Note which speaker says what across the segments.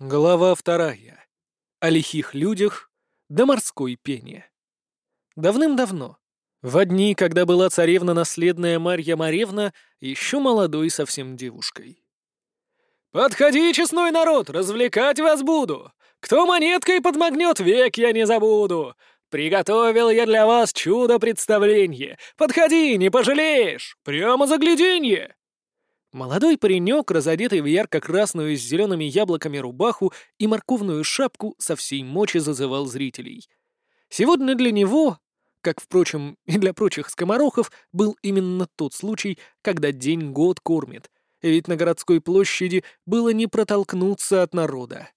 Speaker 1: Глава вторая. О лихих людях да морской пене. Давным-давно, в дни, когда была царевна наследная Марья Маревна, еще молодой совсем девушкой. «Подходи, честной народ, развлекать вас буду! Кто монеткой подмагнет, век я не забуду! Приготовил я для вас чудо-представление! Подходи, не пожалеешь! Прямо загляденье!» Молодой паренек, разодетый в ярко-красную с зелеными яблоками рубаху и морковную шапку, со всей мочи зазывал зрителей. Сегодня для него, как, впрочем, и для прочих скоморохов, был именно тот случай, когда день год кормит, ведь на городской площади было не протолкнуться от народа.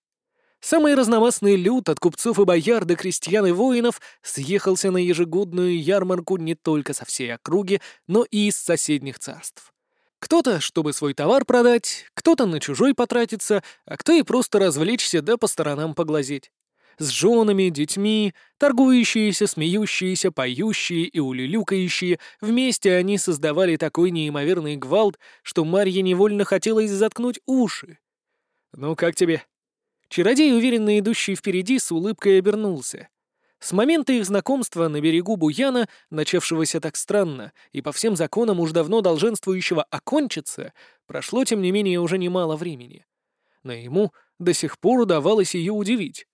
Speaker 1: Самый разномастный люд от купцов и бояр до крестьян и воинов съехался на ежегодную ярмарку не только со всей округи, но и из соседних царств. Кто-то, чтобы свой товар продать, кто-то на чужой потратиться, а кто и просто развлечься да по сторонам поглазеть. С женами, детьми, торгующиеся, смеющиеся, поющие и улюлюкающие, вместе они создавали такой неимоверный гвалт, что Марье невольно хотелось заткнуть уши. «Ну, как тебе?» Чародей, уверенно идущий впереди, с улыбкой обернулся. С момента их знакомства на берегу Буяна, начавшегося так странно и по всем законам уж давно долженствующего окончиться, прошло, тем не менее, уже немало времени. Но ему до сих пор удавалось ее удивить.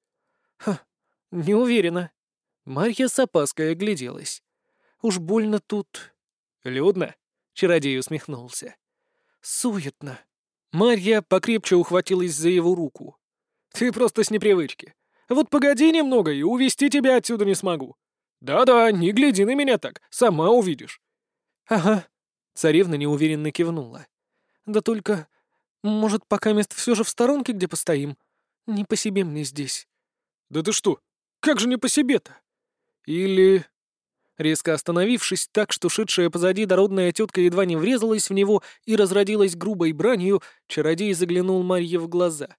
Speaker 1: Ха, не уверена. Марья с опаской огляделась. Уж больно тут... Людно? Чародей усмехнулся. Суетно. Марья покрепче ухватилась за его руку. Ты просто с непривычки. Вот погоди немного, и увести тебя отсюда не смогу. Да-да, не гляди на меня так, сама увидишь». «Ага», — царевна неуверенно кивнула. «Да только, может, пока мест все же в сторонке, где постоим? Не по себе мне здесь». «Да ты что? Как же не по себе-то?» «Или...» Резко остановившись так, что шедшая позади дородная тетка едва не врезалась в него и разродилась грубой бранью, чародей заглянул Марье в глаза.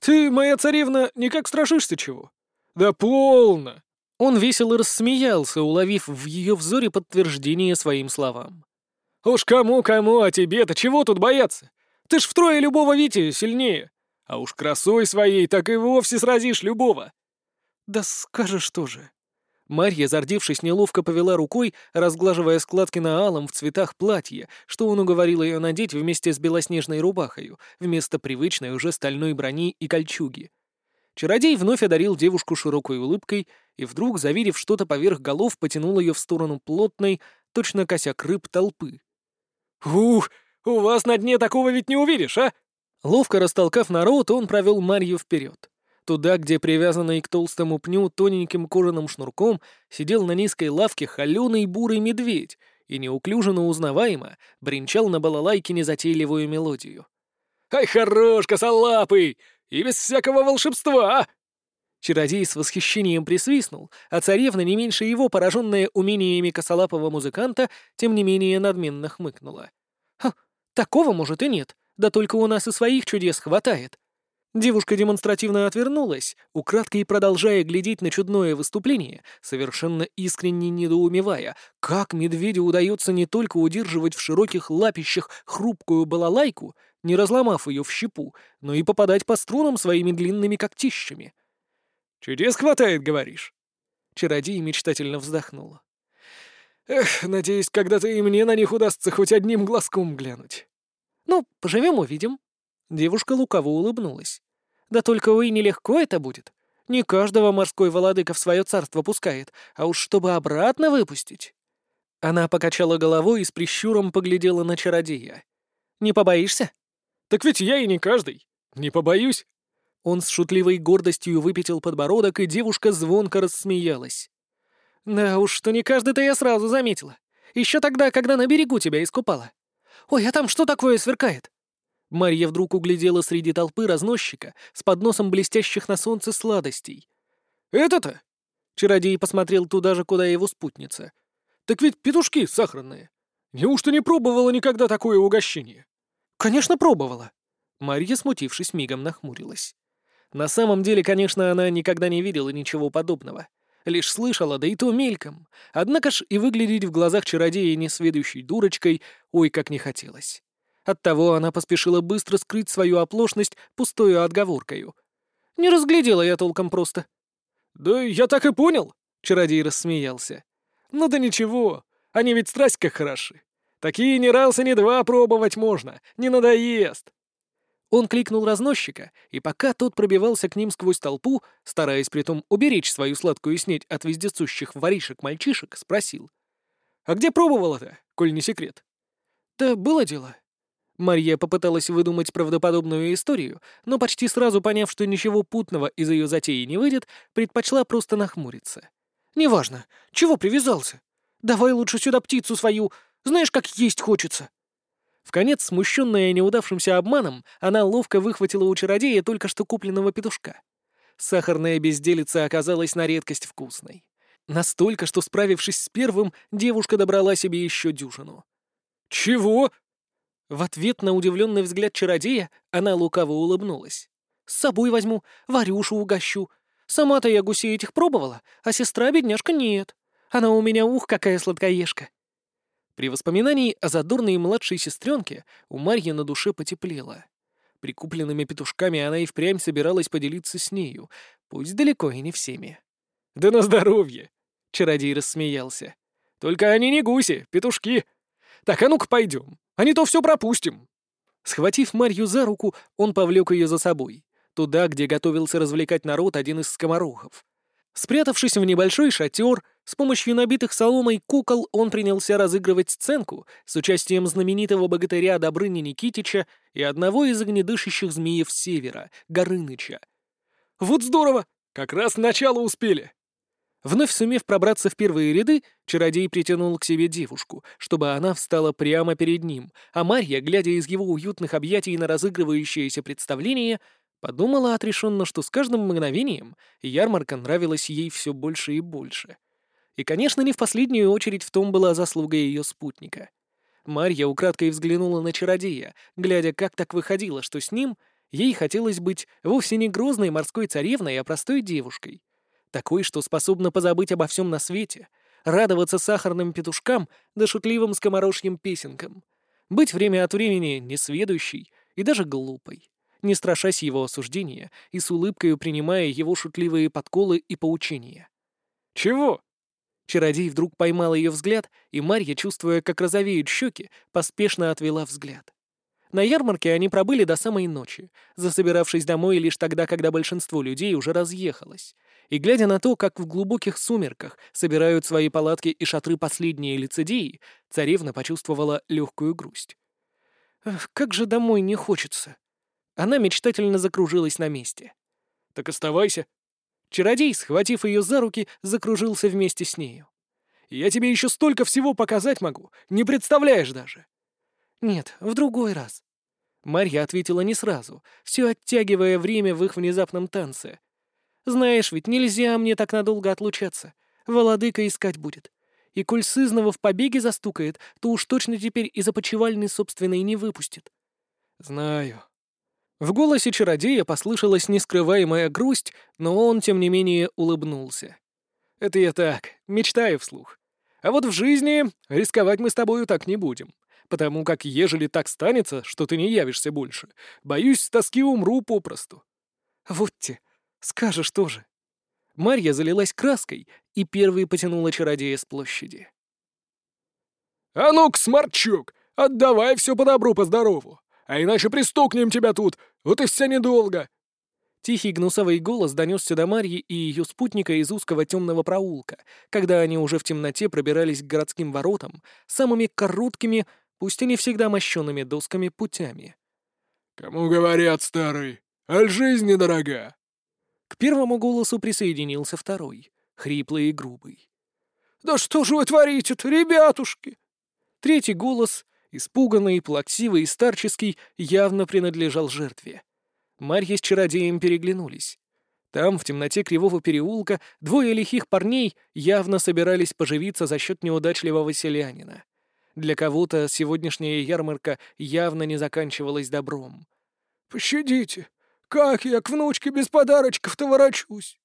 Speaker 1: «Ты, моя царевна, никак страшишься чего?» «Да полно!» Он весело рассмеялся, уловив в ее взоре подтверждение своим словам. «Уж кому-кому, а тебе-то чего тут бояться? Ты ж втрое любого Вити сильнее. А уж красой своей так и вовсе сразишь любого». «Да скажешь тоже». Марья, зардевшись, неловко повела рукой, разглаживая складки на алом в цветах платья, что он уговорил ее надеть вместе с белоснежной рубахою, вместо привычной уже стальной брони и кольчуги. Чародей вновь одарил девушку широкой улыбкой и вдруг, завидев что-то поверх голов, потянул ее в сторону плотной, точно косяк рыб толпы. «Ух, у вас на дне такого ведь не увидишь, а?» Ловко растолкав народ, он провел Марью вперед. Туда, где привязанный к толстому пню тоненьким кожаным шнурком сидел на низкой лавке холеный бурый медведь и неуклюже, но узнаваемо бренчал на балалайке незатейливую мелодию. «Ай, хорош, косолапый! И без всякого волшебства!» Чародей с восхищением присвистнул, а царевна, не меньше его, пораженная умениями косолапого музыканта, тем не менее надменно хмыкнула. «Ха, такого, может, и нет, да только у нас и своих чудес хватает. Девушка демонстративно отвернулась, украдкой продолжая глядеть на чудное выступление, совершенно искренне недоумевая, как медведю удается не только удерживать в широких лапищах хрупкую балалайку, не разломав ее в щепу, но и попадать по струнам своими длинными когтищами. «Чудес хватает, говоришь?» Чародей мечтательно вздохнула. «Эх, надеюсь, когда-то и мне на них удастся хоть одним глазком глянуть». «Ну, поживем увидим», Девушка лукаво улыбнулась. «Да только вы нелегко это будет. Не каждого морской владыка в свое царство пускает, а уж чтобы обратно выпустить». Она покачала головой и с прищуром поглядела на чародея. «Не побоишься?» «Так ведь я и не каждый. Не побоюсь». Он с шутливой гордостью выпятил подбородок, и девушка звонко рассмеялась. «Да уж, что не каждый-то я сразу заметила. Еще тогда, когда на берегу тебя искупала. Ой, а там что такое сверкает?» Марья вдруг углядела среди толпы разносчика с подносом блестящих на солнце сладостей. «Это-то?» Чародей посмотрел туда же, куда его спутница. «Так ведь петушки сахарные. Неужто не пробовала никогда такое угощение?» «Конечно, пробовала». Марья, смутившись, мигом нахмурилась. На самом деле, конечно, она никогда не видела ничего подобного. Лишь слышала, да и то мельком. Однако ж и выглядеть в глазах чародея несведущей дурочкой ой как не хотелось. Оттого она поспешила быстро скрыть свою оплошность пустою отговоркою. «Не разглядела я толком просто». «Да я так и понял», — чародей рассмеялся. «Ну да ничего, они ведь страсть как хороши. Такие ни раз и ни два пробовать можно, не надоест». Он кликнул разносчика, и пока тот пробивался к ним сквозь толпу, стараясь притом уберечь свою сладкую снеть от вездесущих воришек-мальчишек, спросил. «А где пробовала-то, коль не секрет?» «Да было дело». Марья попыталась выдумать правдоподобную историю, но почти сразу поняв, что ничего путного из ее затеи не выйдет, предпочла просто нахмуриться. «Неважно. Чего привязался? Давай лучше сюда птицу свою. Знаешь, как есть хочется». В конец, смущенная неудавшимся обманом, она ловко выхватила у чародея только что купленного петушка. Сахарная безделица оказалась на редкость вкусной. Настолько, что, справившись с первым, девушка добрала себе еще дюжину. «Чего?» В ответ на удивленный взгляд чародея она лукаво улыбнулась. «С собой возьму, Варюшу угощу. Сама-то я гусей этих пробовала, а сестра-бедняжка нет. Она у меня, ух, какая сладкоежка!» При воспоминании о задорной младшей сестренке у Марьи на душе потеплело. Прикупленными петушками она и впрямь собиралась поделиться с нею, пусть далеко и не всеми. «Да на здоровье!» — чародей рассмеялся. «Только они не гуси, петушки. Так, а ну-ка пойдем, а не то все пропустим». Схватив Марью за руку, он повлек ее за собой, туда, где готовился развлекать народ один из скоморохов. Спрятавшись в небольшой шатер, с помощью набитых соломой кукол он принялся разыгрывать сценку с участием знаменитого богатыря Добрыни Никитича и одного из огнедышащих змеев Севера, Горыныча. «Вот здорово! Как раз начало успели!» Вновь сумев пробраться в первые ряды, чародей притянул к себе девушку, чтобы она встала прямо перед ним, а Марья, глядя из его уютных объятий на разыгрывающееся представление, Подумала отрешенно, что с каждым мгновением ярмарка нравилась ей все больше и больше. И, конечно, не в последнюю очередь в том была заслуга ее спутника. Марья украдкой взглянула на чародея, глядя, как так выходило, что с ним ей хотелось быть вовсе не грозной морской царевной, а простой девушкой. Такой, что способна позабыть обо всем на свете, радоваться сахарным петушкам да шутливым скоморошьим песенкам, быть время от времени несведущей и даже глупой не страшась его осуждения и с улыбкой принимая его шутливые подколы и поучения. «Чего?» Чародей вдруг поймал ее взгляд, и Марья, чувствуя, как розовеют щеки, поспешно отвела взгляд. На ярмарке они пробыли до самой ночи, засобиравшись домой лишь тогда, когда большинство людей уже разъехалось. И глядя на то, как в глубоких сумерках собирают свои палатки и шатры последние лицедеи, царевна почувствовала легкую грусть. «Как же домой не хочется!» Она мечтательно закружилась на месте. «Так оставайся». Чародей, схватив ее за руки, закружился вместе с нею. «Я тебе еще столько всего показать могу, не представляешь даже». «Нет, в другой раз». Марья ответила не сразу, все оттягивая время в их внезапном танце. «Знаешь, ведь нельзя мне так надолго отлучаться. Володыка искать будет. И коль сызнова в побеге застукает, то уж точно теперь из опочивальни собственной не выпустит». «Знаю», в голосе чародея послышалась нескрываемая грусть, но он, тем не менее, улыбнулся. «Это я так, мечтаю вслух. А вот в жизни рисковать мы с тобою так не будем, потому как ежели так станется, что ты не явишься больше, боюсь, с тоски умру попросту». «Вот те, скажешь тоже». Марья залилась краской и первой потянула чародея с площади. «А ну-ка, сморчок, отдавай все по добру, по здорову а иначе пристукнем тебя тут, вот и вся недолго!» Тихий гнусовый голос донесся до Марьи и ее спутника из узкого темного проулка, когда они уже в темноте пробирались к городским воротам самыми короткими, пусть и не всегда мощенными досками, путями. «Кому говорят, старый? Аль жизнь недорога!» К первому голосу присоединился второй, хриплый и грубый. «Да что же вы творите-то, ребятушки?» Третий голос Испуганный, плаксивый и старческий явно принадлежал жертве. Марья с чародеем переглянулись. Там, в темноте кривого переулка, двое лихих парней явно собирались поживиться за счет неудачливого селянина. Для кого-то сегодняшняя ярмарка явно не заканчивалась добром. «Пощадите! Как я к внучке без подарочков-то ворочусь?»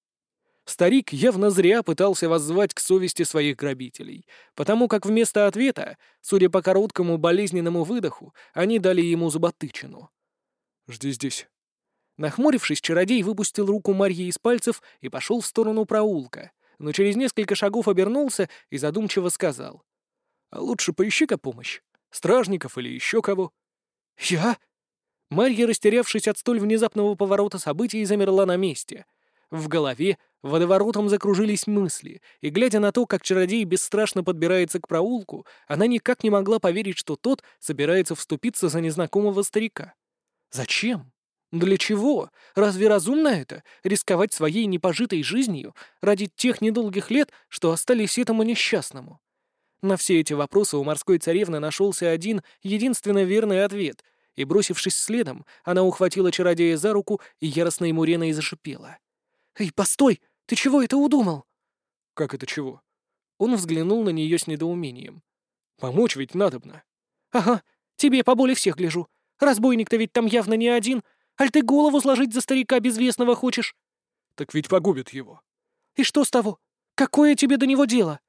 Speaker 1: Старик явно зря пытался воззвать к совести своих грабителей, потому как вместо ответа, судя по короткому болезненному выдоху, они дали ему зуботычину. «Жди здесь». Нахмурившись, чародей выпустил руку Марьи из пальцев и пошел в сторону проулка, но через несколько шагов обернулся и задумчиво сказал. «А лучше поищи-ка помощь. Стражников или еще кого». «Я?» Марья, растерявшись от столь внезапного поворота событий, замерла на месте. В голове водоворотом закружились мысли, и, глядя на то, как чародей бесстрашно подбирается к проулку, она никак не могла поверить, что тот собирается вступиться за незнакомого старика. Зачем? Для чего? Разве разумно это — рисковать своей непожитой жизнью ради тех недолгих лет, что остались этому несчастному? На все эти вопросы у морской царевны нашелся один, единственно верный ответ, и, бросившись следом, она ухватила чародея за руку и яростной муреной зашипела. «Эй, постой! Ты чего это удумал?» «Как это чего?» Он взглянул на нее с недоумением. «Помочь ведь надобно». «Ага, тебе по боли всех гляжу. Разбойник-то ведь там явно не один, Аль ты голову сложить за старика безвестного хочешь?» «Так ведь погубят его». «И что с того? Какое тебе до него дело?»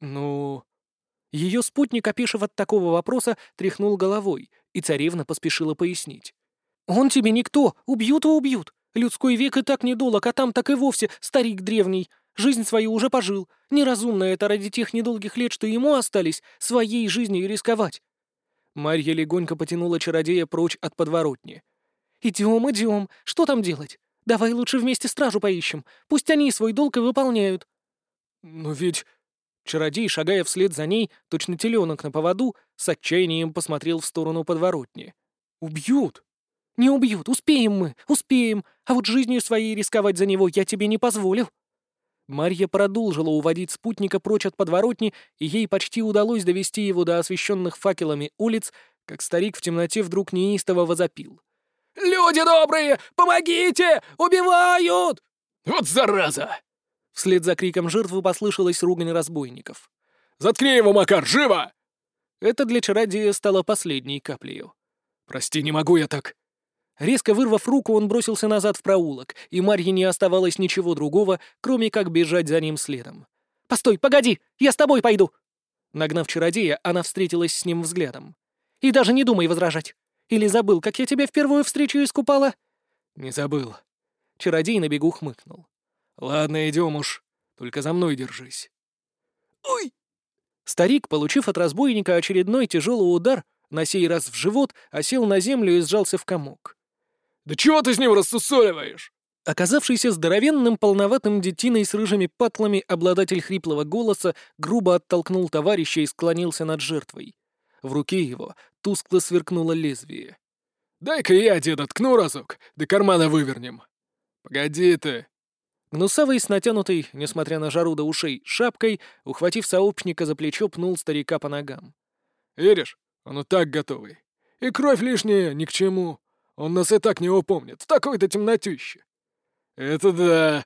Speaker 1: «Ну...» Ее спутник, опешив от такого вопроса, тряхнул головой, и царевна поспешила пояснить. «Он тебе никто, убьют и убьют. Людской век и так недолог, а там так и вовсе старик древний. Жизнь свою уже пожил. Неразумно это ради тех недолгих лет, что ему остались, своей жизнью рисковать». Марья легонько потянула чародея прочь от подворотни. «Идем, идем. Что там делать? Давай лучше вместе стражу поищем. Пусть они свой долг и выполняют». «Но ведь...» Чародей, шагая вслед за ней, точно теленок на поводу, с отчаянием посмотрел в сторону подворотни. «Убьют!» «Не убьют, успеем мы, успеем, а вот жизнью своей рисковать за него я тебе не позволю». Марья продолжила уводить спутника прочь от подворотни, и ей почти удалось довести его до освещенных факелами улиц, как старик в темноте вдруг неистово возопил.
Speaker 2: «Люди добрые, помогите! Убивают!» «Вот зараза!»
Speaker 1: Вслед за криком жертвы послышалась ругань разбойников.
Speaker 2: «Заткни его, Макар, живо!»
Speaker 1: Это для чародея стало последней каплей.
Speaker 2: «Прости, не могу я так!»
Speaker 1: Резко вырвав руку, он бросился назад в проулок, и Марье не оставалось ничего другого, кроме как бежать за ним следом. «Постой, погоди! Я с тобой пойду!» Нагнав чародея, она встретилась с ним взглядом. «И даже не думай возражать! Или забыл, как я тебя в первую встречу искупала?»
Speaker 2: «Не забыл».
Speaker 1: Чародей на бегу хмыкнул.
Speaker 2: «Ладно, идем уж. Только за мной держись».
Speaker 1: «Ой!» Старик, получив от разбойника очередной тяжелый удар, на сей раз в живот, осел на землю и сжался в комок.
Speaker 2: «Да чего ты с ним рассусоливаешь?»
Speaker 1: Оказавшийся здоровенным полноватым детиной с рыжими патлами, обладатель хриплого голоса грубо оттолкнул товарища и склонился над жертвой. В руке его тускло сверкнуло лезвие.
Speaker 2: «Дай-ка я деда ткну разок, до кармана вывернем». «Погоди ты».
Speaker 1: Гнусавый с натянутой, несмотря на жару до ушей, шапкой, ухватив сообщника за плечо, пнул старика по ногам.
Speaker 2: «Веришь, он и так готовый. И кровь лишняя ни к чему. Он нас и так не упомнит, в такой-то темнотюще». «Это да».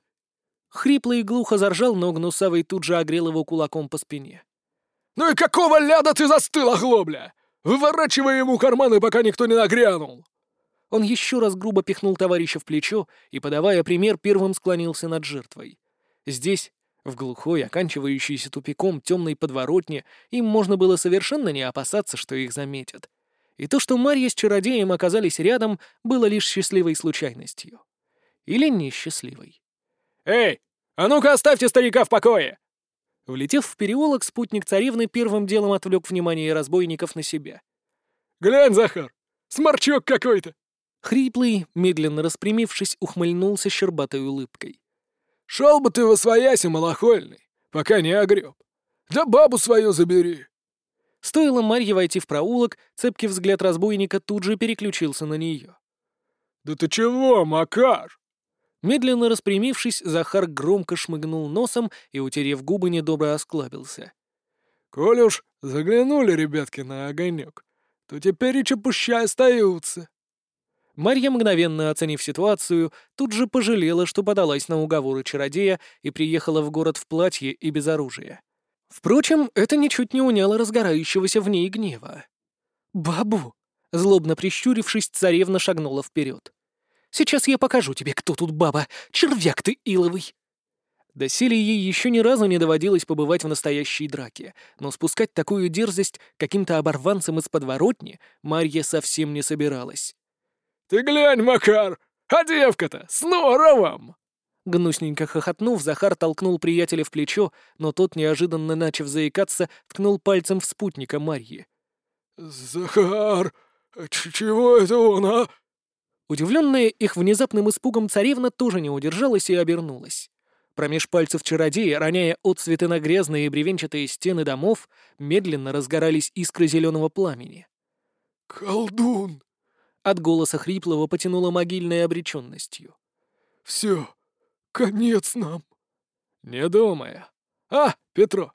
Speaker 1: Хрипло и глухо заржал, но Гнусавый тут же огрел его кулаком по спине.
Speaker 2: «Ну и какого ляда ты застыл, оглобля? Выворачивай ему карманы, пока никто не нагрянул!»
Speaker 1: Он еще раз грубо пихнул товарища в плечо и, подавая пример, первым склонился над жертвой. Здесь, в глухой, оканчивающейся тупиком темной подворотне, им можно было совершенно не опасаться, что их заметят. И то, что Марья с чародеем оказались рядом, было лишь счастливой случайностью. Или несчастливой.
Speaker 2: «Эй, а ну-ка оставьте старика в покое!»
Speaker 1: Влетев в переулок, спутник царевны первым делом отвлек внимание разбойников на себя.
Speaker 2: «Глянь, Захар! Сморчок какой-то!»
Speaker 1: Хриплый, медленно распрямившись, ухмыльнулся щербатой улыбкой.
Speaker 2: «Шел бы ты во свояси, малохольный, пока не огреб. Да бабу свою забери!»
Speaker 1: Стоило Марье войти в проулок, цепкий взгляд разбойника тут же переключился на нее.
Speaker 2: «Да ты чего, Макар?»
Speaker 1: Медленно распрямившись, Захар громко шмыгнул носом и, утерев губы, недобро осклабился.
Speaker 2: «Коль уж заглянули ребятки на огонек, то теперь и чепуща остаются».
Speaker 1: Марья, мгновенно оценив ситуацию, тут же пожалела, что подалась на уговоры чародея и приехала в город в платье и без оружия. Впрочем, это ничуть не уняло разгорающегося в ней гнева. «Бабу!» — злобно прищурившись, царевна шагнула вперед. Сейчас я покажу тебе, кто тут баба. Червяк ты иловый!» Доселе ей еще ни разу не доводилось побывать в настоящей драке, но спускать такую дерзость каким-то оборванцам из подворотни Марья совсем не собиралась.
Speaker 2: «Ты глянь, Макар! А девка-то с норовом!»
Speaker 1: Гнусненько хохотнув, Захар толкнул приятеля в плечо, но тот, неожиданно начав заикаться, ткнул пальцем в спутника Марьи.
Speaker 2: «Захар, чего это он, а?»
Speaker 1: Удивленная их внезапным испугом царевна тоже не удержалась и обернулась. Промеж пальцев чародея, роняя отцветы на грязные и бревенчатые стены домов, медленно разгорались искры зеленого пламени.
Speaker 2: «Колдун!»
Speaker 1: От голоса хриплого потянуло могильной обреченностью.
Speaker 2: «Все, конец нам!» «Не думаю. А, Петро!»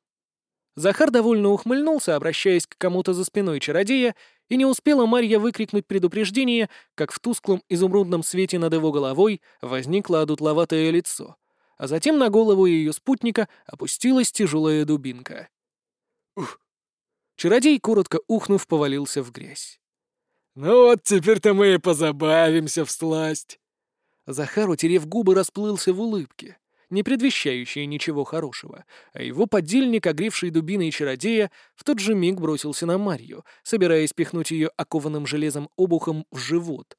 Speaker 1: Захар довольно ухмыльнулся, обращаясь к кому-то за спиной чародея, и не успела Марья выкрикнуть предупреждение, как в тусклом изумрудном свете над его головой возникло одутловатое лицо а затем на голову ее спутника опустилась тяжелая дубинка.
Speaker 2: Ух!
Speaker 1: Чародей, коротко ухнув, повалился в грязь.
Speaker 2: «Ну вот теперь-то мы и позабавимся в сласть!»
Speaker 1: Захар, утерев губы, расплылся в улыбке, не предвещающей ничего хорошего, а его подельник, огревший дубиной чародея, в тот же миг бросился на Марью, собираясь пихнуть ее окованным железом обухом в живот.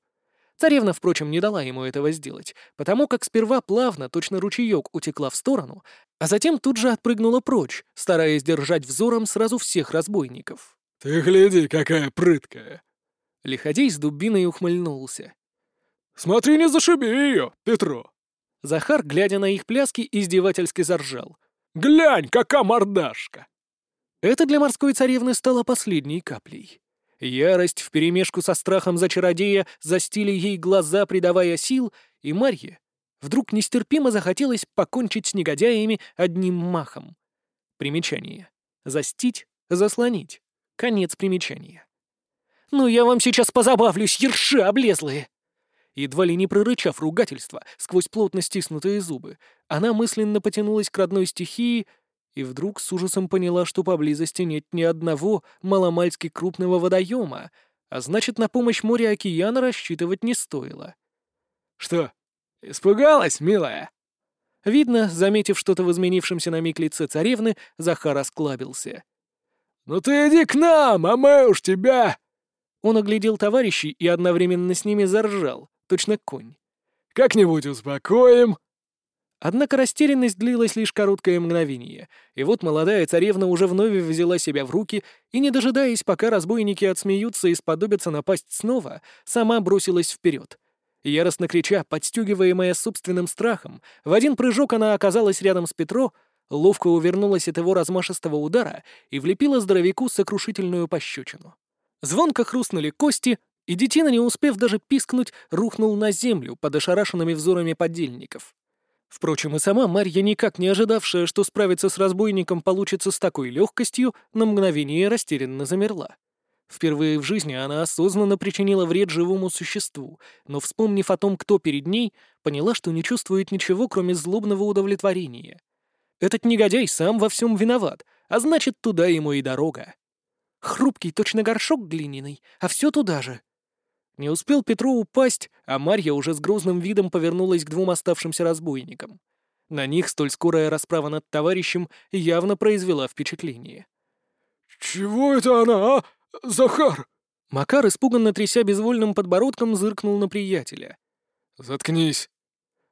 Speaker 1: Царевна, впрочем, не дала ему этого сделать, потому как сперва плавно, точно ручеек, утекла в сторону, а затем тут же отпрыгнула прочь, стараясь держать взором сразу всех разбойников.
Speaker 2: «Ты гляди, какая прыткая!»
Speaker 1: Лиходей с дубиной ухмыльнулся.
Speaker 2: «Смотри, не зашиби ее, Петро!»
Speaker 1: Захар, глядя на их пляски, издевательски заржал.
Speaker 2: «Глянь, какая мордашка!»
Speaker 1: Это для морской царевны стало последней каплей. Ярость вперемешку со страхом за чародея застили ей глаза, придавая сил, и Марье вдруг нестерпимо захотелось покончить с негодяями одним махом. Примечание. Застить, заслонить. Конец примечания. «Ну я вам сейчас позабавлюсь, ерши облезлые!» Едва ли не прорычав ругательство сквозь плотно стиснутые зубы, она мысленно потянулась к родной стихии — и вдруг с ужасом поняла, что поблизости нет ни одного маломальски крупного водоема, а значит, на помощь моря океана рассчитывать не стоило.
Speaker 2: «Что, испугалась, милая?»
Speaker 1: Видно, заметив что-то в изменившемся на миг лице царевны, Захар осклабился.
Speaker 2: «Ну ты иди к нам, а мы уж тебя...»
Speaker 1: Он оглядел товарищей и одновременно с ними заржал, точно конь.
Speaker 2: «Как-нибудь успокоим,
Speaker 1: Однако растерянность длилась лишь короткое мгновение, и вот молодая царевна уже вновь взяла себя в руки и, не дожидаясь, пока разбойники отсмеются и сподобятся напасть снова, сама бросилась вперед. Яростно крича, подстегиваемая собственным страхом, в один прыжок она оказалась рядом с Петро, ловко увернулась от его размашистого удара и влепила здоровяку сокрушительную пощечину. Звонко хрустнули кости, и детина, не успев даже пискнуть, рухнул на землю под ошарашенными взорами подельников. Впрочем, и сама Марья, никак не ожидавшая, что справиться с разбойником получится с такой легкостью, на мгновение растерянно замерла. Впервые в жизни она осознанно причинила вред живому существу, но, вспомнив о том, кто перед ней, поняла, что не чувствует ничего, кроме злобного удовлетворения. Этот негодяй сам во всем виноват, а значит, туда ему и дорога. Хрупкий, точно горшок глиняный, а все туда же. Не успел Петро упасть, а Марья уже с грозным видом повернулась к двум оставшимся разбойникам. На них столь скорая расправа над товарищем явно произвела впечатление.
Speaker 2: «Чего это она, а? Захар?»
Speaker 1: Макар, испуганно тряся безвольным подбородком, зыркнул на приятеля.
Speaker 2: «Заткнись!»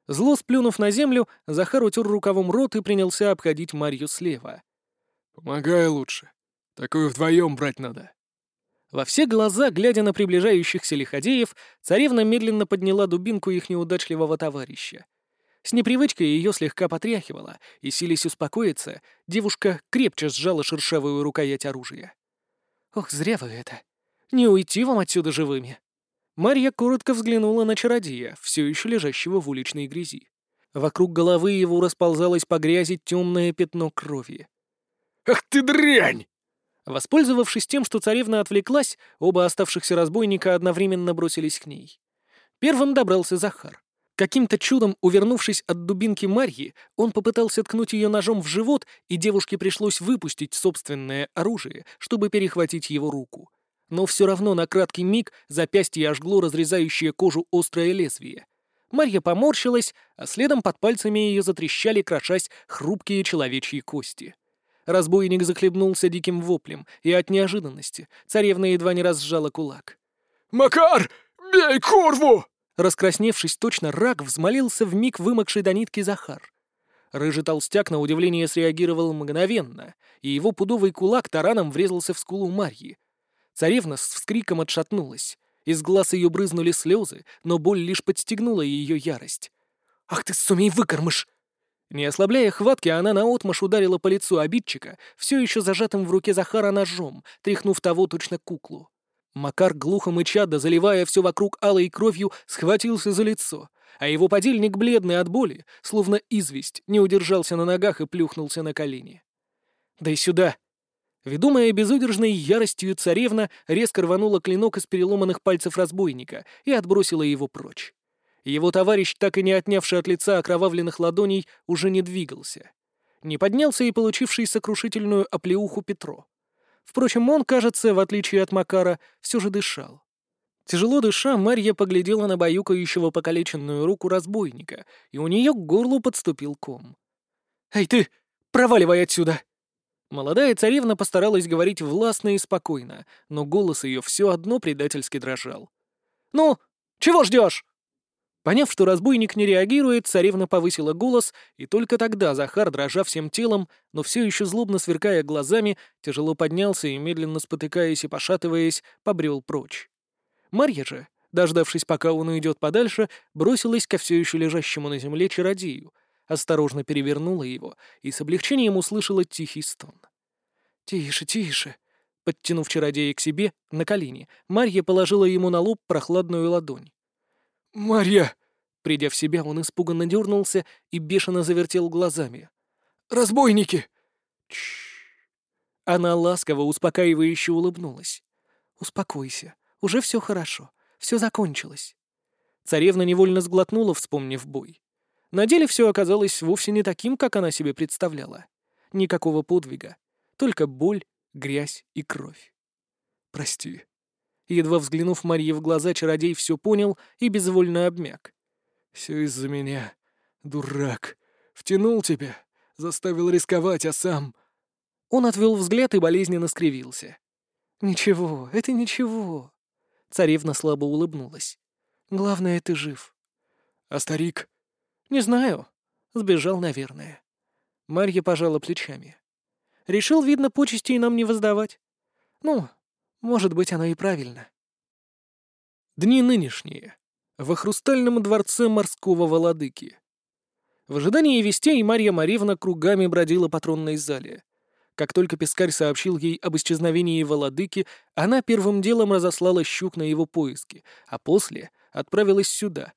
Speaker 1: Зло сплюнув на землю, Захар утер рукавом рот и принялся обходить Марью слева.
Speaker 2: «Помогай лучше. Такую вдвоем брать надо».
Speaker 1: Во все глаза, глядя на приближающихся лиходеев, царевна медленно подняла дубинку их неудачливого товарища. С непривычкой ее слегка потряхивала, и, силясь успокоиться, девушка крепче сжала шершавую рукоять оружия. «Ох, зря вы это! Не уйти вам отсюда живыми!» Марья коротко взглянула на чародея, все еще лежащего в уличной грязи. Вокруг головы его расползалось по грязи темное пятно крови.
Speaker 2: «Ах ты дрянь!»
Speaker 1: Воспользовавшись тем, что царевна отвлеклась, оба оставшихся разбойника одновременно бросились к ней. Первым добрался Захар. Каким-то чудом, увернувшись от дубинки Марьи, он попытался ткнуть ее ножом в живот, и девушке пришлось выпустить собственное оружие, чтобы перехватить его руку. Но все равно на краткий миг запястье ожгло разрезающее кожу острое лезвие. Марья поморщилась, а следом под пальцами ее затрещали, крошась хрупкие человечьи кости. Разбойник захлебнулся диким воплем, и от неожиданности царевна едва не разжала кулак.
Speaker 2: «Макар, бей курву!»
Speaker 1: Раскрасневшись точно, рак взмолился в миг вымокший до нитки Захар. Рыжий толстяк на удивление среагировал мгновенно, и его пудовый кулак тараном врезался в скулу Марьи. Царевна с вскриком отшатнулась. Из глаз ее брызнули слезы, но боль лишь подстегнула ее ярость. «Ах ты, сумей выкормыш!» Не ослабляя хватки, она наотмашь ударила по лицу обидчика, все еще зажатым в руке Захара ножом, тряхнув того точно куклу. Макар, глухо мыча, да заливая все вокруг алой кровью, схватился за лицо, а его подельник, бледный от боли, словно известь, не удержался на ногах и плюхнулся на колени. «Дай сюда!» Ведомая безудержной яростью царевна резко рванула клинок из переломанных пальцев разбойника и отбросила его прочь. Его товарищ, так и не отнявший от лица окровавленных ладоней, уже не двигался. Не поднялся и получивший сокрушительную оплеуху Петро. Впрочем, он, кажется, в отличие от Макара, все же дышал. Тяжело дыша, Марья поглядела на баюкающего покалеченную руку разбойника, и у нее к горлу подступил ком. «Эй ты, проваливай отсюда!» Молодая царевна постаралась говорить властно и спокойно, но голос ее все одно предательски дрожал. «Ну, чего ждешь?» Поняв, что разбойник не реагирует, царевна повысила голос, и только тогда Захар, дрожа всем телом, но все еще злобно сверкая глазами, тяжело поднялся и, медленно спотыкаясь и пошатываясь, побрел прочь. Марья же, дождавшись, пока он уйдет подальше, бросилась ко все еще лежащему на земле чародею, осторожно перевернула его и с облегчением услышала тихий стон. «Тише, тише!» Подтянув чародея к себе на колени, Марья положила ему на лоб прохладную ладонь.
Speaker 2: «Марья!»
Speaker 1: Придя в себя, он испуганно дернулся и бешено завертел глазами.
Speaker 2: «Разбойники!»
Speaker 1: Чш. Она ласково, успокаивающе улыбнулась. «Успокойся. Уже все хорошо. Все закончилось». Царевна невольно сглотнула, вспомнив бой. На деле все оказалось вовсе не таким, как она себе представляла. Никакого подвига. Только боль, грязь и кровь. «Прости». Едва взглянув Марье в глаза, чародей все понял и безвольно обмяк.
Speaker 2: «Все из-за меня. Дурак. Втянул тебя. Заставил рисковать, а сам...»
Speaker 1: Он отвел взгляд и болезненно скривился. «Ничего, это ничего». Царевна слабо улыбнулась. «Главное, ты жив».
Speaker 2: «А старик?»
Speaker 1: «Не знаю. Сбежал, наверное». Марья пожала плечами. «Решил, видно, почестей нам не воздавать. Ну, может быть, оно и правильно». Дни нынешние. Во хрустальном дворце морского владыки. В ожидании вестей Марья Марьевна кругами бродила по тронной зале. Как только Пескарь сообщил ей об исчезновении Володыки, она первым делом разослала щук на его поиски, а после отправилась сюда,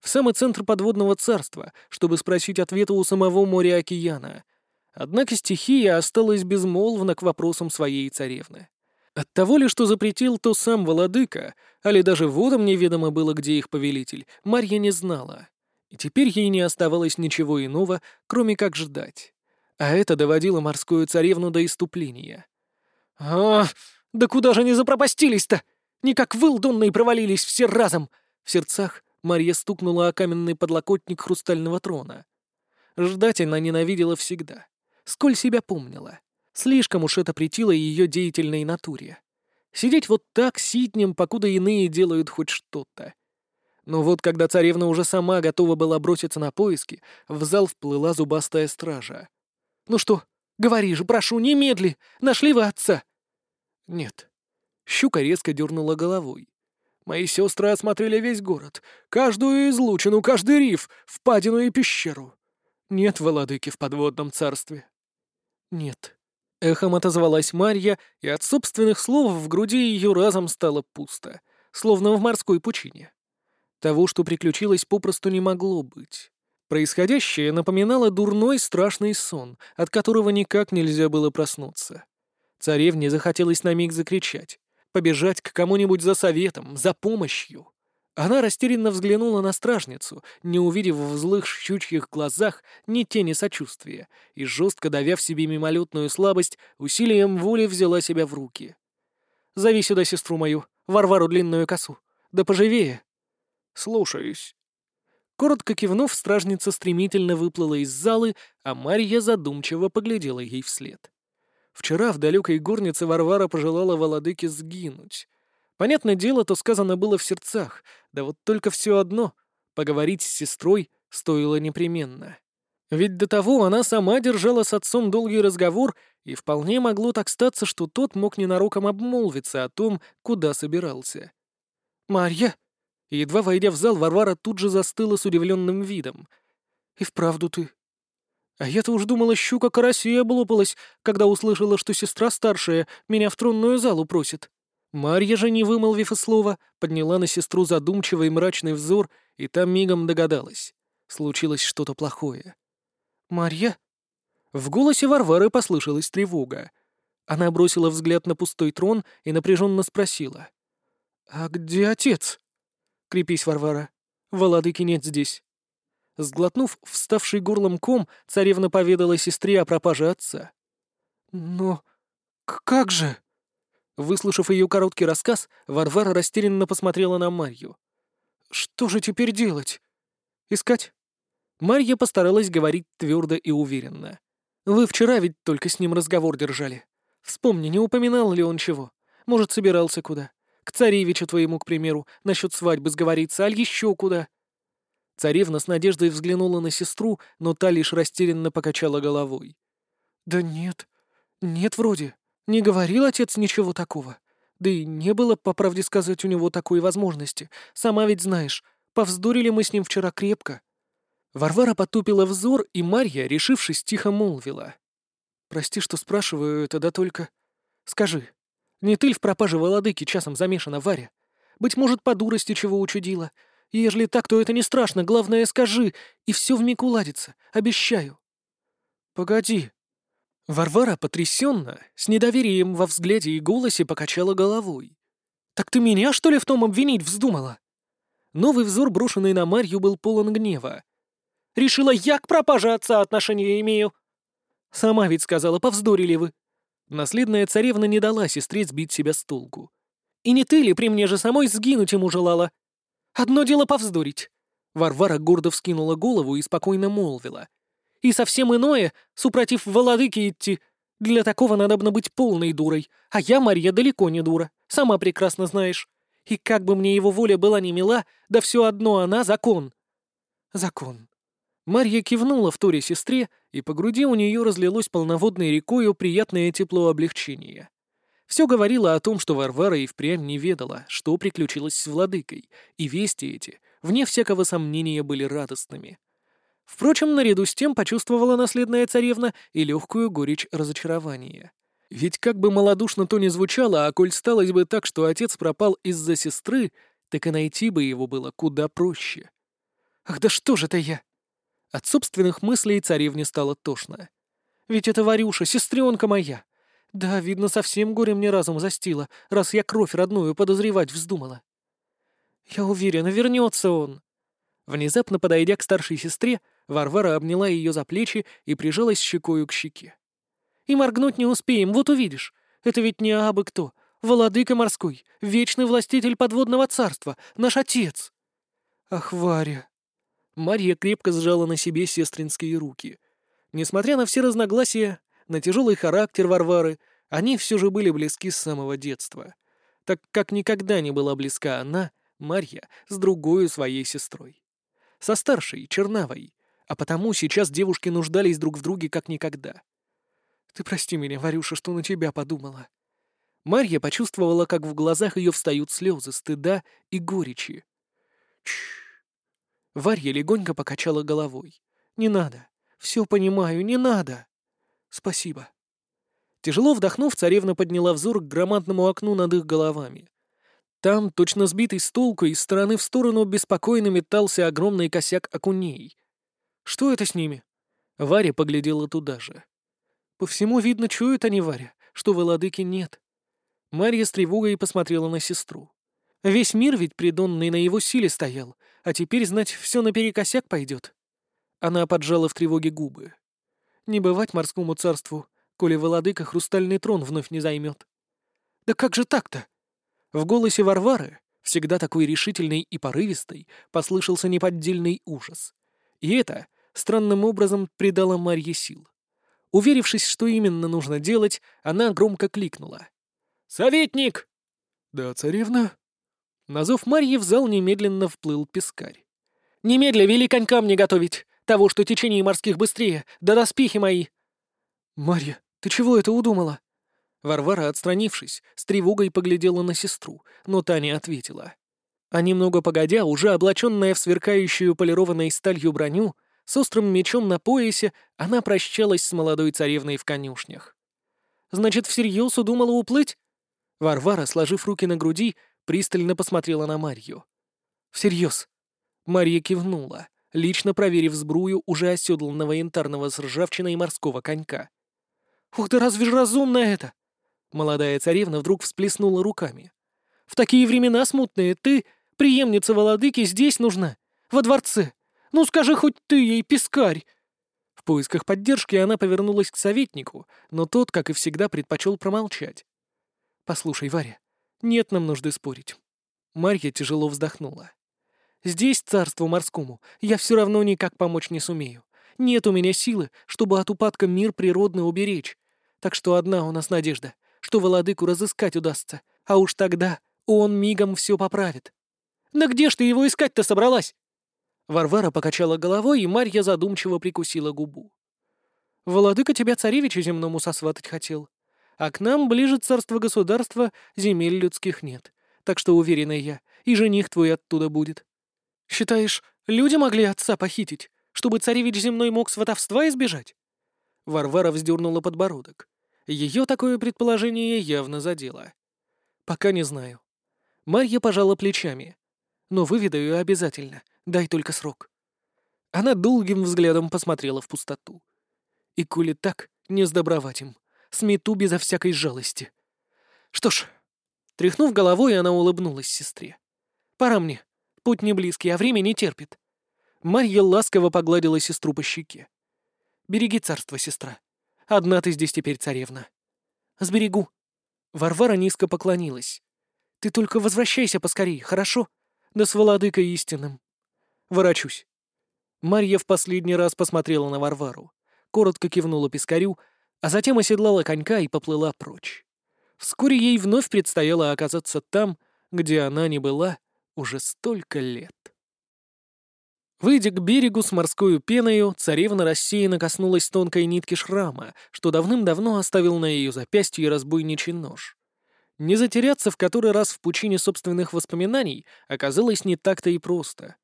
Speaker 1: в самый центр подводного царства, чтобы спросить ответа у самого моря океана. Однако стихия осталась безмолвна к вопросам своей царевны. От того ли, что запретил то сам владыка, али даже водам неведомо было, где их повелитель, Марья не знала. И теперь ей не оставалось ничего иного, кроме как ждать. А это доводило морскую царевну до иступления. «А, да куда же они запропастились-то? Никак вылдунные провалились все разом!» В сердцах Марья стукнула о каменный подлокотник хрустального трона. Ждать она ненавидела всегда. Сколь себя помнила. Слишком уж это претило ее деятельной натуре. Сидеть вот так ситнем, покуда иные делают хоть что-то. Но вот когда царевна уже сама готова была броситься на поиски, в зал вплыла зубастая стража. «Ну что, говори же, прошу, немедли! Нашли вы отца?» «Нет». Щука резко дернула головой. Мои сестры осмотрели весь город, каждую излучину, каждый риф, впадину и пещеру. Нет владыки в подводном царстве. Нет. Эхом отозвалась Марья, и от собственных слов в груди ее разом стало пусто, словно в морской пучине. Того, что приключилось, попросту не могло быть. Происходящее напоминало дурной страшный сон, от которого никак нельзя было проснуться. Царевне захотелось на миг закричать побежать к кому-нибудь за советом, за помощью. Она растерянно взглянула на стражницу, не увидев в злых щучьих глазах ни тени сочувствия, и, жестко давя в себе мимолетную слабость, усилием воли взяла себя в руки. «Зови сюда сестру мою, Варвару длинную косу. Да поживее!» «Слушаюсь». Коротко кивнув, стражница стремительно выплыла из залы, а Марья задумчиво поглядела ей вслед. Вчера в далекой горнице Варвара пожелала Володыке сгинуть. Понятное дело, то сказано было в сердцах, да вот только все одно — поговорить с сестрой стоило непременно. Ведь до того она сама держала с отцом долгий разговор, и вполне могло так статься, что тот мог ненароком обмолвиться о том, куда собирался. «Марья!» Едва войдя в зал, Варвара тут же застыла с удивленным видом. «И вправду ты?» А я-то уж думала, щука карасия облопалась, когда услышала, что сестра старшая меня в тронную залу просит. Марья же, не вымолвив и слова, подняла на сестру задумчивый и мрачный взор, и там мигом догадалась. Случилось что-то плохое. «Марья?» В голосе Варвары послышалась тревога. Она бросила взгляд на пустой трон и напряженно спросила. «А где отец?» «Крепись, Варвара. Володыки нет здесь». Сглотнув вставший горлом ком, царевна поведала сестре о пропаже отца. «Но как же?» Выслушав ее короткий рассказ, Варвара растерянно посмотрела на Марью. «Что же теперь делать? Искать?» Марья постаралась говорить твердо и уверенно. «Вы вчера ведь только с ним разговор держали. Вспомни, не упоминал ли он чего? Может, собирался куда? К царевичу твоему, к примеру, насчет свадьбы сговориться, аль еще куда?» Царевна с надеждой взглянула на сестру, но та лишь растерянно покачала головой. «Да нет, нет вроде. Не говорил отец ничего такого. Да и не было, по правде сказать, у него такой возможности. Сама ведь знаешь, повздорили мы с ним вчера крепко». Варвара потупила взор, и Марья, решившись, тихо молвила. «Прости, что спрашиваю это, да только... Скажи, не ты ли в пропаже Володыки часом замешана, Варя? Быть может, по дурости чего учудила, Ежели так, то это не страшно, главное, скажи, и все вмиг уладится, обещаю». «Погоди». Варвара потрясенно, с недоверием во взгляде и голосе покачала головой. «Так ты меня, что ли, в том обвинить вздумала?» Новый взор, брошенный на Марью, был полон гнева. «Решила, я к пропаже отца отношения имею!» «Сама ведь сказала, повздорили вы!» Наследная царевна не дала сестре сбить себя с толку. «И не ты ли при мне же самой сгинуть ему желала?» Одно дело повздорить. Варвара гордо вскинула голову и спокойно молвила. И совсем иное, супротив Володыки идти. Для такого надо бы быть полной дурой, а я, Марья, далеко не дура, сама прекрасно знаешь. И как бы мне его воля была не мила, да все одно она — закон. Закон. Марья кивнула в торе сестре, и по груди у нее разлилось полноводной рекою приятное тепло облегчения. Все говорило о том, что Варвара и впрямь не ведала, что приключилось с владыкой, и вести эти, вне всякого сомнения, были радостными. Впрочем, наряду с тем почувствовала наследная царевна и легкую горечь разочарования. Ведь как бы малодушно то ни звучало, а коль сталось бы так, что отец пропал из-за сестры, так и найти бы его было куда проще. Ах да что же это я? От собственных мыслей царевне стало тошно. Ведь это Варюша, сестренка моя. Да, видно, совсем горе мне разум застило, раз я кровь родную подозревать вздумала. Я уверена, вернется он. Внезапно подойдя к старшей сестре, Варвара обняла ее за плечи и прижалась щекою к щеке. «И моргнуть не успеем, вот увидишь. Это ведь не абы кто. Владыка морской, вечный властитель подводного царства, наш отец». «Ах, Варя!» Марья крепко сжала на себе сестринские руки. Несмотря на все разногласия, на тяжелый характер Варвары, они все же были близки с самого детства, так как никогда не была близка она, Марья, с другой своей сестрой. Со старшей, Чернавой, а потому сейчас девушки нуждались друг в друге как никогда. «Ты прости меня, Варюша, что на тебя подумала». Марья почувствовала, как в глазах ее встают слезы стыда и горечи. Чш. Варья легонько покачала головой. «Не надо. Все понимаю, не надо». «Спасибо». Тяжело вдохнув, царевна подняла взор к громадному окну над их головами. Там, точно сбитый с толку, из стороны в сторону беспокойно метался огромный косяк окуней. «Что это с ними?» Варя поглядела туда же. «По всему видно, чуют они, Варя, что владыки нет». Марья с тревогой посмотрела на сестру. Весь мир ведь придонный на его силе стоял, а теперь, знать, все наперекосяк пойдет. Она поджала в тревоге губы. Не бывать морскому царству, коли владыка хрустальный трон вновь не займет. Да как же так-то? В голосе Варвары, Всегда такой решительной и порывистой послышался неподдельный ужас. И это странным образом придало Марье сил. Уверившись, что именно нужно делать, она громко кликнула. «Советник!»
Speaker 2: «Да, царевна?»
Speaker 1: На зов Марьи в зал немедленно вплыл пескарь. «Немедля вели конька мне готовить! Того, что течение морских быстрее! Да доспехи мои!» «Марья, ты чего это удумала?» Варвара, отстранившись, с тревогой поглядела на сестру, но та не ответила. А немного погодя, уже облаченная в сверкающую полированной сталью броню, с острым мечом на поясе, она прощалась с молодой царевной в конюшнях. «Значит, всерьез удумала уплыть?» Варвара, сложив руки на груди, пристально посмотрела на Марью. «Всерьез». Марья кивнула, лично проверив сбрую уже оседланного янтарного с ржавчиной морского конька. «Ух да разве ж разумно это?» Молодая царевна вдруг всплеснула руками. «В такие времена смутные ты, преемница Володыки, здесь нужна, во дворце. Ну скажи хоть ты ей, пескарь!» В поисках поддержки она повернулась к советнику, но тот, как и всегда, предпочел промолчать. «Послушай, Варя, нет нам нужды спорить». Марья тяжело вздохнула. «Здесь, царству морскому, я все равно никак помочь не сумею. Нет у меня силы, чтобы от упадка мир природный уберечь. Так что одна у нас надежда что Володыку разыскать удастся, а уж тогда он мигом все поправит. «Да где ж ты его искать-то собралась?» Варвара покачала головой, и Марья задумчиво прикусила губу. «Володыка тебя царевичу земному сосватать хотел, а к нам ближе царство-государства земель людских нет, так что, уверена я, и жених твой оттуда будет. Считаешь, люди могли отца похитить, чтобы царевич земной мог сватовства избежать?» Варвара вздернула подбородок. Ее такое предположение явно задело. «Пока не знаю». Марья пожала плечами. «Но выведаю обязательно. Дай только срок». Она долгим взглядом посмотрела в пустоту. «И коли так, не сдобровать им. Смету безо всякой жалости». «Что ж...» Тряхнув головой, она улыбнулась сестре. «Пора мне. Путь не близкий, а время не терпит». Марья ласково погладила сестру по щеке. «Береги царство, сестра. Одна ты здесь теперь царевна. Сберегу. Варвара низко поклонилась. Ты только возвращайся поскорей, хорошо? Да с владыкой истинным. Ворочусь. Марья в последний раз посмотрела на Варвару, коротко кивнула пескарю, а затем оседлала конька и поплыла прочь. Вскоре ей вновь предстояло оказаться там, где она не была уже столько лет. Выйдя к берегу с морской пеною, царевна рассеянно коснулась тонкой нитки шрама, что давным-давно оставил на ее запястье разбойничий нож. Не затеряться в который раз в пучине собственных воспоминаний оказалось не так-то и просто.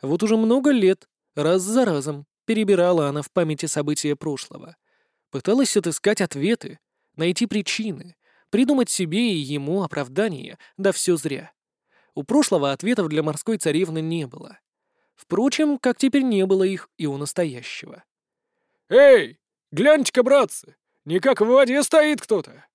Speaker 1: Вот уже много лет, раз за разом, перебирала она в памяти события прошлого. Пыталась отыскать ответы, найти причины, придумать себе и ему оправдание, да все зря. У прошлого ответов для морской царевны не было. Впрочем, как теперь не было их и у настоящего.
Speaker 2: «Эй, гляньте-ка, братцы! Не как в воде стоит кто-то!»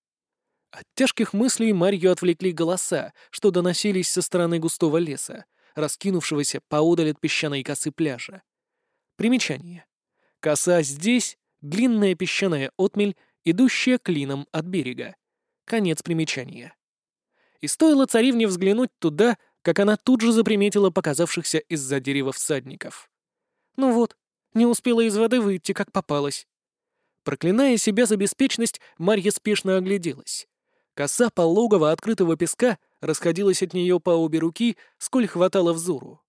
Speaker 1: От тяжких мыслей Марью отвлекли голоса, что доносились со стороны густого леса, раскинувшегося поодаль от песчаной косы пляжа. Примечание. Коса здесь — длинная песчаная отмель, идущая клином от берега. Конец примечания. И стоило царевне взглянуть туда, как она тут же заприметила показавшихся из-за дерева всадников. Ну вот, не успела из воды выйти, как попалась. Проклиная себя за беспечность, Марья спешно огляделась. Коса пологого открытого песка расходилась от нее по обе руки, сколь хватало взору.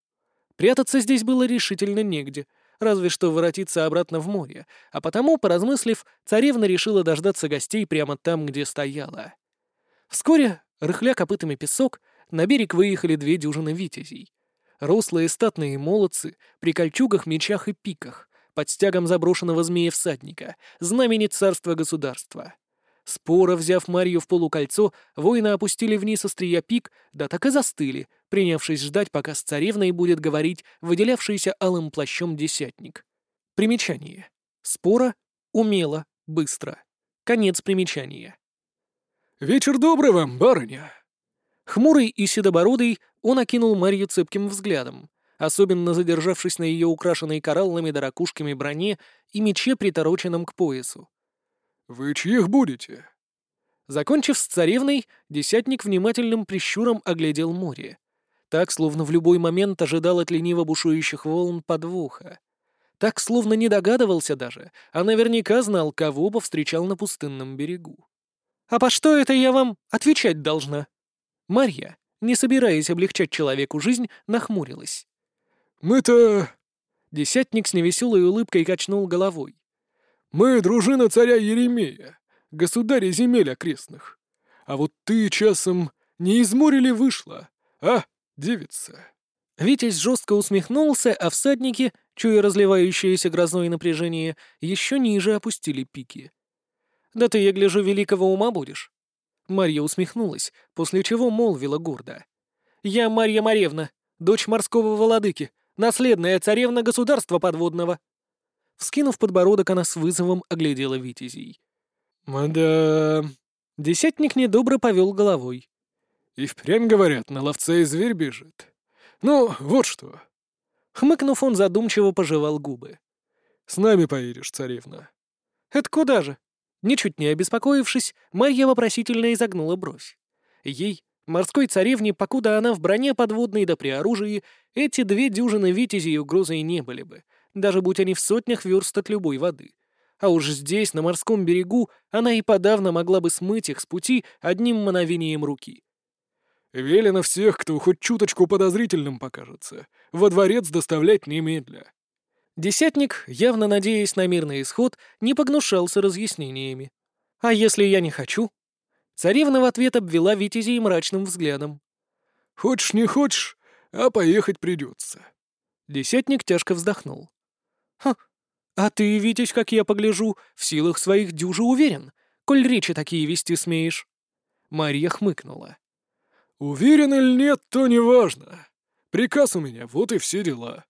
Speaker 1: Прятаться здесь было решительно негде, разве что воротиться обратно в море, а потому, поразмыслив, царевна решила дождаться гостей прямо там, где стояла. Вскоре, рыхля копытами песок, на берег выехали две дюжины витязей. Рослые статные молодцы, при кольчугах, мечах и пиках, под стягом заброшенного змея-всадника, знамени царства-государства. Споро взяв Марью в полукольцо, воины опустили вниз острия пик, да так и застыли, принявшись ждать, пока с царевной будет говорить выделявшийся алым плащом десятник. Примечание. Спора, умело, быстро. Конец примечания.
Speaker 2: «Вечер добрый вам, барыня!»
Speaker 1: Хмурый и седобородый, он окинул Марью цепким взглядом, особенно задержавшись на ее украшенной кораллами да ракушками броне и мече, притороченном к поясу.
Speaker 2: «Вы чьих будете?»
Speaker 1: Закончив с царевной, десятник внимательным прищуром оглядел море. Так, словно в любой момент ожидал от лениво бушующих волн подвоха. Так, словно не догадывался даже, а наверняка знал, кого повстречал на пустынном берегу. «А по что это я вам отвечать должна?» Марья, не собираясь облегчать человеку жизнь, нахмурилась.
Speaker 2: «Мы-то...»
Speaker 1: Десятник с невеселой улыбкой качнул головой.
Speaker 2: «Мы дружина царя Еремея, государя земель окрестных. А вот ты часом не из моря ли вышла, а, девица?»
Speaker 1: Витязь жестко усмехнулся, а всадники, чуя разливающееся грозное напряжение, еще ниже опустили пики. «Да ты, я гляжу, великого ума будешь». Марья усмехнулась, после чего молвила гордо. «Я Марья Маревна, дочь морского владыки, наследная царевна государства подводного». Вскинув подбородок, она с вызовом оглядела Витязей.
Speaker 2: «Мадам...»
Speaker 1: Десятник недобро повел головой.
Speaker 2: «И впрямь, говорят, на ловца и зверь бежит. Ну, вот что».
Speaker 1: Хмыкнув, он задумчиво пожевал губы.
Speaker 2: «С нами поедешь, царевна».
Speaker 1: «Это куда же?» Ничуть не обеспокоившись, Марья вопросительно изогнула бровь. Ей, морской царевне, покуда она в броне подводной да при оружии, эти две дюжины витязей угрозой не были бы, даже будь они в сотнях верст от любой воды. А уж здесь, на морском берегу, она и подавно могла бы смыть их с пути одним мановением руки.
Speaker 2: «Велено всех, кто хоть чуточку подозрительным покажется, во дворец доставлять немедля»,
Speaker 1: Десятник, явно надеясь на мирный исход, не погнушался разъяснениями. «А если я не хочу?» Царевна в ответ обвела Витязей мрачным взглядом.
Speaker 2: «Хочешь, не хочешь, а поехать придется».
Speaker 1: Десятник тяжко вздохнул. «Ха, а ты, Витязь, как я погляжу, в силах своих дюжи уверен, коль речи такие вести смеешь». Марья хмыкнула.
Speaker 2: «Уверен или нет, то неважно. Приказ у меня, вот и все дела.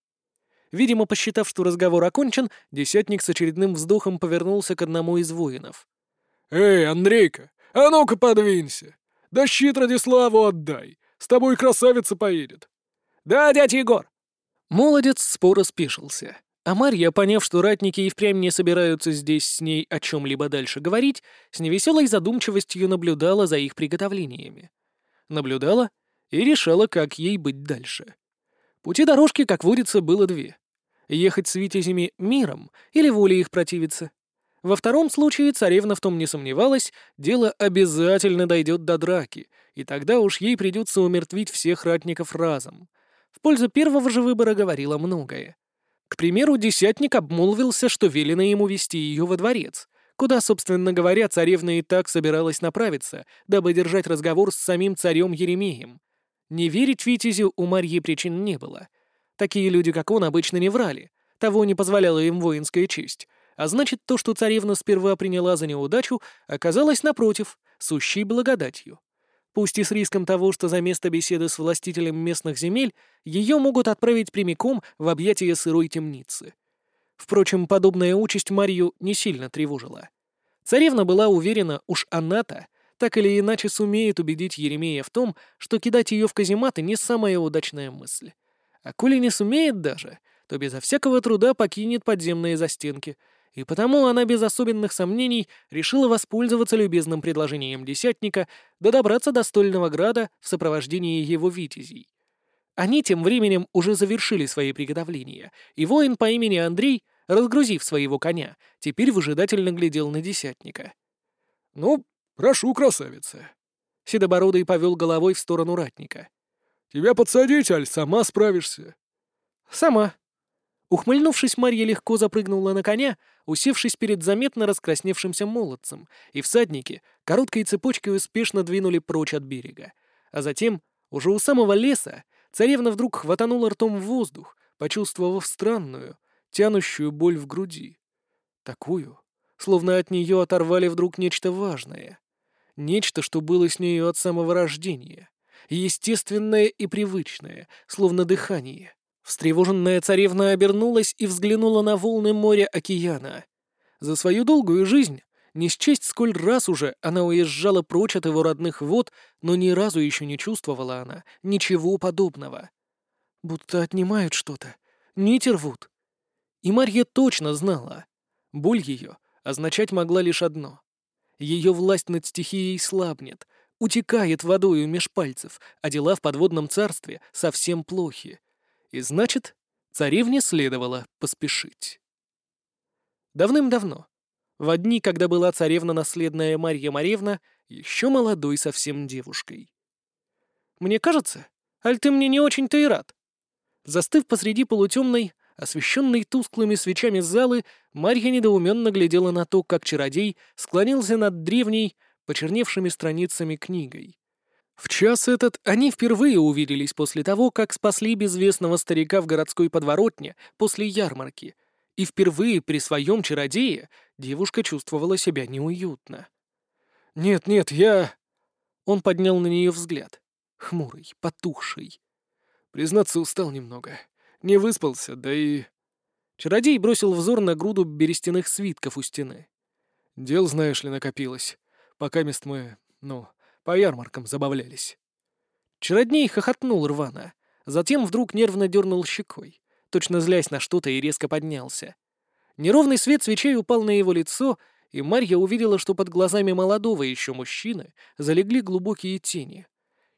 Speaker 1: Видимо, посчитав, что разговор окончен, десятник с очередным вздохом повернулся к одному из воинов.
Speaker 2: «Эй, Андрейка, а ну-ка подвинься! Да щит Радиславу отдай! С тобой красавица поедет!»
Speaker 1: «Да, дядь Егор!» Молодец споро спешился. А Марья, поняв, что ратники и впрямь не собираются здесь с ней о чем-либо дальше говорить, с невеселой задумчивостью наблюдала за их приготовлениями. Наблюдала и решала, как ей быть дальше. Пути дорожки, как водится, было две. Ехать с витязями миром или волей их противиться? Во втором случае царевна в том не сомневалась, дело обязательно дойдет до драки, и тогда уж ей придется умертвить всех ратников разом. В пользу первого же выбора говорило многое. К примеру, десятник обмолвился, что велено ему вести ее во дворец, куда, собственно говоря, царевна и так собиралась направиться, дабы держать разговор с самим царем Еремеем. Не верить Витязю у Марьи причин не было — Такие люди, как он, обычно не врали. Того не позволяла им воинская честь. А значит, то, что царевна сперва приняла за неудачу, оказалось, напротив, сущей благодатью. Пусть и с риском того, что за место беседы с властителем местных земель ее могут отправить прямиком в объятия сырой темницы. Впрочем, подобная участь Марью не сильно тревожила. Царевна была уверена, уж она-то так или иначе сумеет убедить Еремея в том, что кидать ее в казематы не самая удачная мысль. А коли не сумеет даже, то безо всякого труда покинет подземные застенки, и потому она без особенных сомнений решила воспользоваться любезным предложением десятника да добраться до Стольного Града в сопровождении его витязей. Они тем временем уже завершили свои приготовления, и воин по имени Андрей, разгрузив своего коня, теперь выжидательно глядел на десятника.
Speaker 2: «Ну, прошу, красавица!»
Speaker 1: Седобородый повел головой в сторону ратника.
Speaker 2: Тебя подсадить, аль сама справишься?»
Speaker 1: «Сама». Ухмыльнувшись, Марья легко запрыгнула на коня, усевшись перед заметно раскрасневшимся молодцем, и всадники короткой цепочкой успешно двинули прочь от берега. А затем, уже у самого леса, царевна вдруг хватанула ртом в воздух, почувствовав странную, тянущую боль в груди. Такую, словно от нее оторвали вдруг нечто важное. Нечто, что было с нею от самого рождения естественное и привычное, словно дыхание. Встревоженная царевна обернулась и взглянула на волны моря океана. За свою долгую жизнь не счесть, сколь раз уже она уезжала прочь от его родных вод, но ни разу еще не чувствовала она ничего подобного. Будто отнимают что-то, нити рвут. И Марья точно знала. Боль ее означать могла лишь одно. Ее власть над стихией слабнет, утекает водою меж пальцев, а дела в подводном царстве совсем плохи. И значит, царевне следовало поспешить. Давным-давно, в дни, когда была царевна наследная Марья Маревна, еще молодой совсем девушкой. «Мне кажется, аль ты мне не очень-то и рад?» Застыв посреди полутемной, освещенной тусклыми свечами залы, Марья недоуменно глядела на то, как чародей склонился над древней, почерневшими страницами книгой. В час этот они впервые увиделись после того, как спасли безвестного старика в городской подворотне после ярмарки, и впервые при своем чародее девушка чувствовала себя неуютно.
Speaker 2: «Нет, нет, я...»
Speaker 1: Он поднял на нее взгляд, хмурый, потухший.
Speaker 2: «Признаться, устал немного. Не выспался, да и...»
Speaker 1: Чародей бросил взор на груду берестяных свитков у стены.
Speaker 2: «Дел, знаешь ли, накопилось. Пока мест мы, ну, по ярмаркам забавлялись».
Speaker 1: Чародей хохотнул рвано, затем вдруг нервно дернул щекой, точно злясь на что-то и резко поднялся. Неровный свет свечей упал на его лицо, и Марья увидела, что под глазами молодого еще мужчины залегли глубокие тени.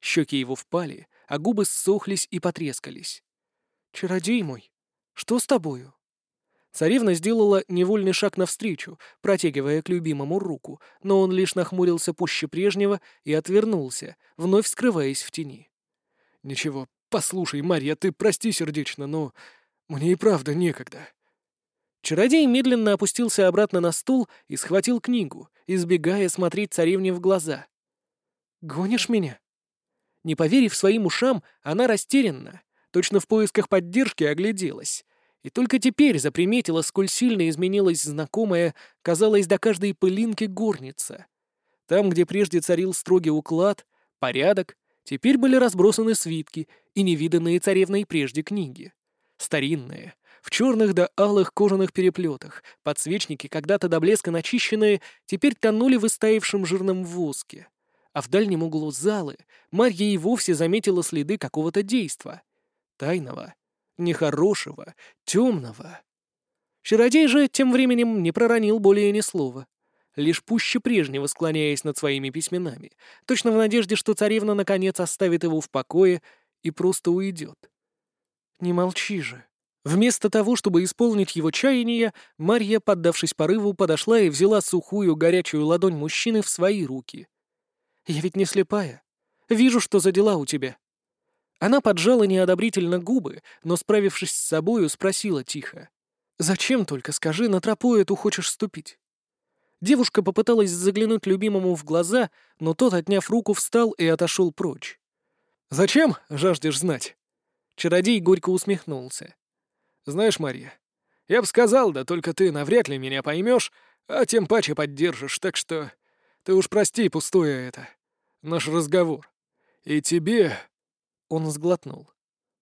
Speaker 1: Щеки его впали, а губы ссохлись и потрескались. «Чародей мой, что с тобою?» Царевна сделала невольный шаг навстречу, протягивая к любимому руку, но он лишь нахмурился пуще прежнего и отвернулся, вновь скрываясь в тени.
Speaker 2: «Ничего, послушай, Марья, ты прости сердечно, но мне и правда некогда».
Speaker 1: Чародей медленно опустился обратно на стул и схватил книгу, избегая смотреть царевне в глаза. «Гонишь меня?» Не поверив своим ушам, она растерянна, точно в поисках поддержки огляделась — и только теперь заприметила, сколь сильно изменилась знакомая, казалось, до каждой пылинки горница. Там, где прежде царил строгий уклад, порядок, теперь были разбросаны свитки и невиданные царевной прежде книги. Старинные, в черных да алых кожаных переплетах, подсвечники, когда-то до блеска начищенные, теперь тонули в истаившем жирном воске. А в дальнем углу залы Марья и вовсе заметила следы какого-то действа. Тайного нехорошего, темного. Чародей же тем временем не проронил более ни слова, лишь пуще прежнего склоняясь над своими письменами, точно в надежде, что царевна наконец оставит его в покое и просто уйдет. «Не молчи же». Вместо того, чтобы исполнить его чаяние, Марья, поддавшись порыву, подошла и взяла сухую горячую ладонь мужчины в свои руки. «Я ведь не слепая. Вижу, что за дела у тебя. Она поджала неодобрительно губы, но, справившись с собою, спросила тихо. «Зачем только, скажи, на тропу эту хочешь ступить?» Девушка попыталась заглянуть любимому в глаза, но тот, отняв руку, встал и отошел прочь.
Speaker 2: «Зачем, жаждешь знать?»
Speaker 1: Чародей горько усмехнулся.
Speaker 2: «Знаешь, Марья, я бы сказал, да только ты навряд ли меня поймешь, а тем паче поддержишь, так что ты уж прости пустое это, наш разговор. И тебе, он сглотнул.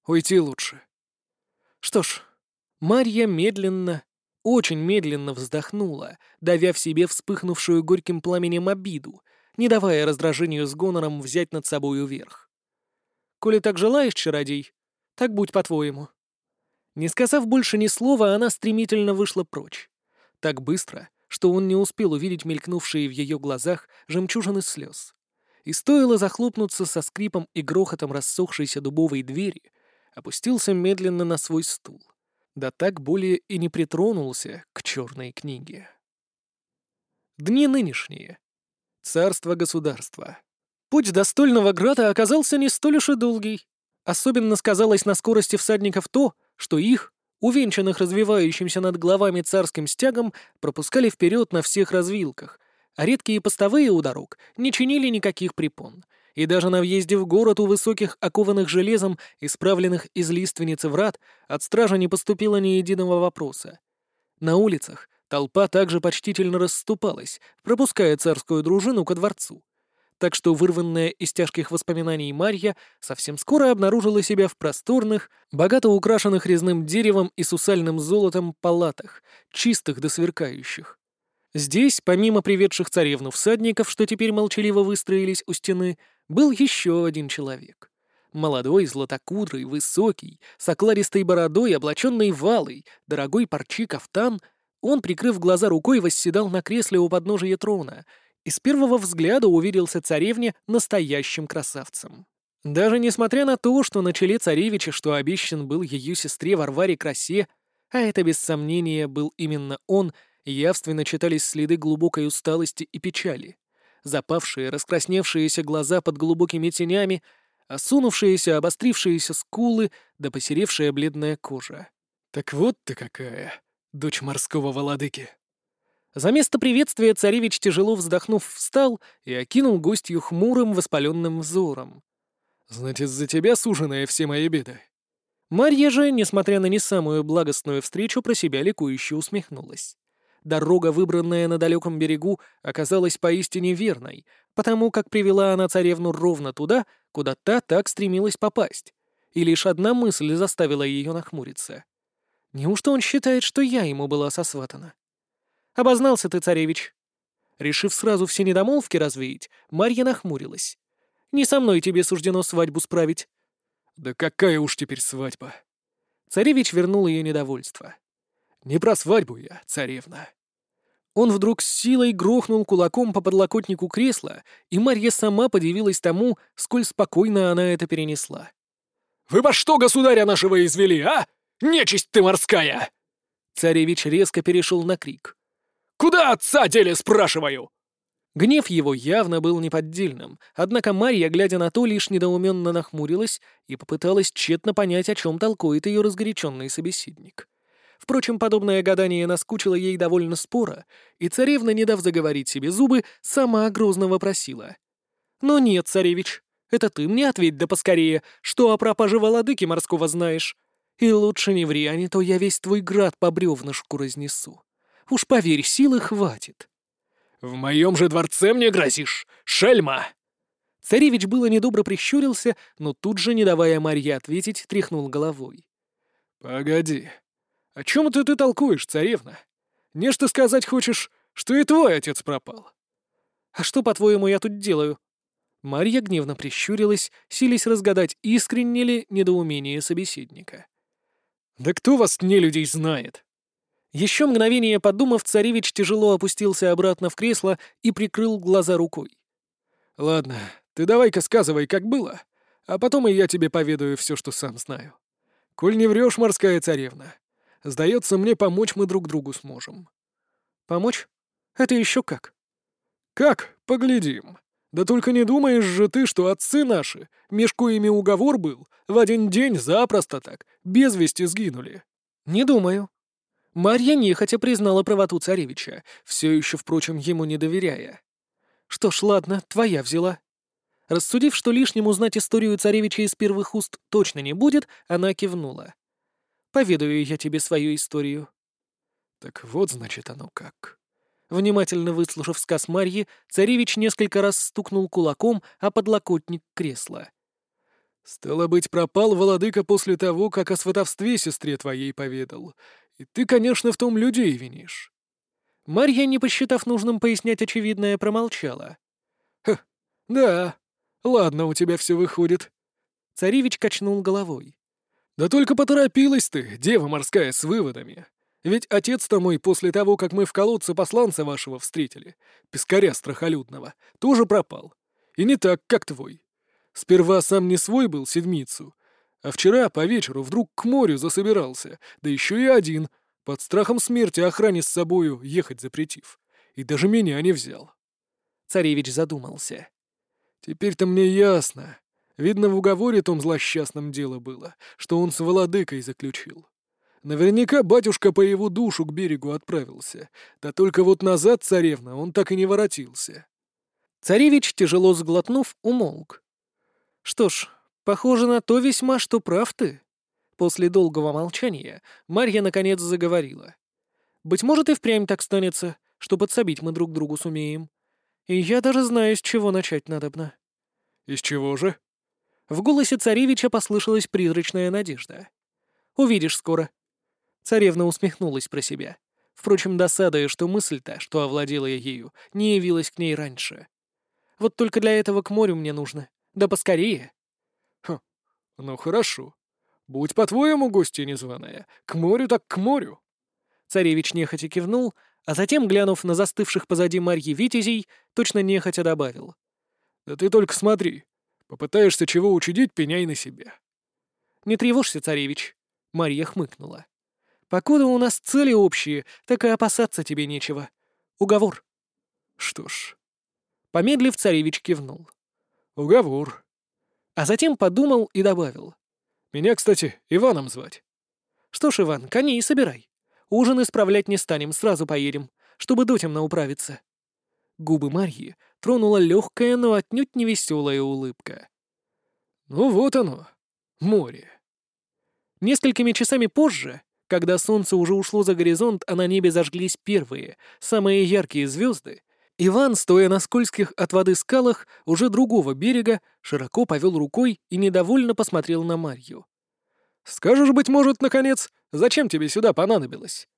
Speaker 2: «Уйти лучше».
Speaker 1: Что ж, Марья медленно, очень медленно вздохнула, давя в себе вспыхнувшую горьким пламенем обиду, не давая раздражению с гонором взять над собою верх. «Коли так желаешь, чародей, так будь по-твоему». Не сказав больше ни слова, она стремительно вышла прочь. Так быстро, что он не успел увидеть мелькнувшие в ее глазах жемчужины слез и стоило захлопнуться со скрипом и грохотом рассохшейся дубовой двери, опустился медленно на свой стул. Да так более и не притронулся к черной книге. Дни нынешние. Царство-государство. Путь до стольного града оказался не столь уж и долгий. Особенно сказалось на скорости всадников то, что их, увенчанных развивающимся над головами царским стягом, пропускали вперед на всех развилках, редкие постовые у дорог не чинили никаких препон, и даже на въезде в город у высоких, окованных железом, исправленных из лиственницы врат, от стража не поступило ни единого вопроса. На улицах толпа также почтительно расступалась, пропуская царскую дружину ко дворцу. Так что вырванная из тяжких воспоминаний Марья совсем скоро обнаружила себя в просторных, богато украшенных резным деревом и сусальным золотом палатах, чистых да сверкающих. Здесь, помимо приведших царевну всадников, что теперь молчаливо выстроились у стены, был еще один человек. Молодой, златокудрый, высокий, с окларистой бородой, облаченный валой, дорогой парчи кафтан, он, прикрыв глаза рукой, восседал на кресле у подножия трона и с первого взгляда уверился царевне настоящим красавцем. Даже несмотря на то, что на челе царевича, что обещан был ее сестре Варваре Красе, а это без сомнения был именно он, явственно читались следы глубокой усталости и печали. Запавшие, раскрасневшиеся глаза под глубокими тенями, осунувшиеся, обострившиеся скулы да посеревшая бледная кожа.
Speaker 2: «Так вот ты какая, дочь морского владыки!»
Speaker 1: За место приветствия царевич, тяжело вздохнув, встал и окинул гостью хмурым воспаленным взором.
Speaker 2: «Значит, за тебя, суженая, все мои беды?»
Speaker 1: Марья же, несмотря на не самую благостную встречу, про себя ликующе усмехнулась. Дорога, выбранная на далеком берегу, оказалась поистине верной, потому как привела она царевну ровно туда, куда та так стремилась попасть. И лишь одна мысль заставила ее нахмуриться. Неужто он считает, что я ему была сосватана? Обознался ты, царевич. Решив сразу все недомолвки развеять, Марья нахмурилась. Не со мной тебе суждено свадьбу справить.
Speaker 2: Да какая уж теперь свадьба?
Speaker 1: Царевич вернул ее недовольство.
Speaker 2: Не про свадьбу я, царевна.
Speaker 1: Он вдруг с силой грохнул кулаком по подлокотнику кресла, и Марья сама подивилась тому, сколь спокойно она это перенесла.
Speaker 2: «Вы по что государя нашего извели, а? Нечисть ты морская!»
Speaker 1: Царевич резко перешел на крик.
Speaker 2: Куда отца дели, спрашиваю?»
Speaker 1: Гнев его явно был неподдельным, однако Марья, глядя на то, лишь недоуменно нахмурилась и попыталась тщетно понять, о чем толкует ее разгоряченный собеседник. Впрочем, подобное гадание наскучило ей довольно споро, и царевна, не дав заговорить себе зубы, сама грозно вопросила. «Но нет, царевич, это ты мне ответь да поскорее, что о пропаже Володыки морского знаешь. И лучше не ври, а не то я весь твой град по бревнышку разнесу». Уж поверь, силы хватит.
Speaker 2: «В моем же дворце мне грозишь, шельма!»
Speaker 1: Царевич было недобро прищурился, но тут же, не давая Марье ответить, тряхнул головой.
Speaker 2: «Погоди, о чем ты ты толкуешь, царевна? Нечто сказать хочешь, что и твой отец пропал?»
Speaker 1: «А что, по-твоему, я тут делаю?» Марья гневно прищурилась, сились разгадать, искренне ли недоумение собеседника.
Speaker 2: «Да кто вас, не людей, знает?
Speaker 1: Еще мгновение подумав, царевич тяжело опустился обратно в кресло и прикрыл глаза рукой.
Speaker 2: «Ладно, ты давай-ка сказывай, как было, а потом и я тебе поведаю все, что сам знаю. Коль не врешь, морская царевна, сдается мне, помочь мы друг другу сможем».
Speaker 1: «Помочь? Это еще как?»
Speaker 2: «Как? Поглядим. Да только не думаешь же ты, что отцы наши, меж коими уговор был, в один день запросто так, без вести сгинули?»
Speaker 1: «Не думаю», Марья нехотя признала правоту царевича, все еще, впрочем, ему не доверяя. «Что ж, ладно, твоя взяла». Рассудив, что лишним узнать историю царевича из первых уст точно не будет, она кивнула. «Поведаю я тебе свою историю».
Speaker 2: «Так вот, значит, оно как».
Speaker 1: Внимательно выслушав сказ Марьи, царевич несколько раз стукнул кулаком о подлокотник кресла.
Speaker 2: «Стало быть, пропал владыка после того, как о сватовстве сестре твоей поведал, и ты, конечно, в том людей винишь».
Speaker 1: Марья, не посчитав нужным пояснять очевидное, промолчала.
Speaker 2: «Ха, да, ладно у тебя все выходит».
Speaker 1: Царевич качнул головой.
Speaker 2: «Да только поторопилась ты, дева морская, с выводами. Ведь отец-то мой после того, как мы в колодце посланца вашего встретили, пескаря страхолюдного, тоже пропал. И не так, как твой. Сперва сам не свой был седмицу, а вчера по вечеру вдруг к морю засобирался, да еще и один, под страхом смерти охране с собою ехать запретив. И даже меня не взял.
Speaker 1: Царевич задумался.
Speaker 2: Теперь-то мне ясно. Видно, в уговоре том злосчастном дело было, что он с владыкой заключил. Наверняка батюшка по его душу к берегу отправился, да только вот назад царевна он так и не воротился.
Speaker 1: Царевич, тяжело сглотнув, умолк. Что ж, Похоже на то весьма, что прав ты. После долгого молчания Марья наконец заговорила. Быть может, и впрямь так станется, что подсобить мы друг другу сумеем. И я даже знаю, с чего начать надобно.
Speaker 2: «Из чего же?»
Speaker 1: В голосе царевича послышалась призрачная надежда. «Увидишь скоро». Царевна усмехнулась про себя. Впрочем, досадая, что мысль-то, что овладела ею, не явилась к ней раньше. Вот только для этого к морю мне нужно. Да поскорее.
Speaker 2: «Ну хорошо. Будь по-твоему, гостья незваная. К морю так к морю».
Speaker 1: Царевич нехотя кивнул, а затем, глянув на застывших позади Марьи витязей, точно нехотя добавил.
Speaker 2: «Да ты только смотри. Попытаешься чего учудить, пеняй на себя».
Speaker 1: «Не тревожься, царевич», — Марья хмыкнула. «Покуда у нас цели общие, так и опасаться тебе нечего. Уговор».
Speaker 2: «Что ж...»
Speaker 1: Помедлив, царевич кивнул.
Speaker 2: «Уговор».
Speaker 1: А затем подумал и добавил.
Speaker 2: «Меня, кстати, Иваном звать».
Speaker 1: «Что ж, Иван, коней собирай. Ужин исправлять не станем, сразу поедем, чтобы дотемно управиться». Губы Марьи тронула легкая, но отнюдь не веселая улыбка.
Speaker 2: «Ну вот оно, море».
Speaker 1: Несколькими часами позже, когда солнце уже ушло за горизонт, а на небе зажглись первые, самые яркие звезды, Иван, стоя на скользких от воды скалах уже другого берега, широко повел рукой и недовольно посмотрел на Марью.
Speaker 2: «Скажешь, быть может, наконец, зачем тебе сюда понадобилось?»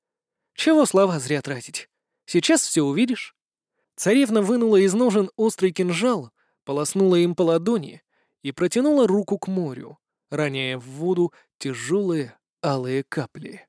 Speaker 1: «Чего слова зря тратить? Сейчас все увидишь». Царевна вынула из ножен острый кинжал, полоснула им по ладони и протянула руку к морю, роняя в воду тяжелые алые капли.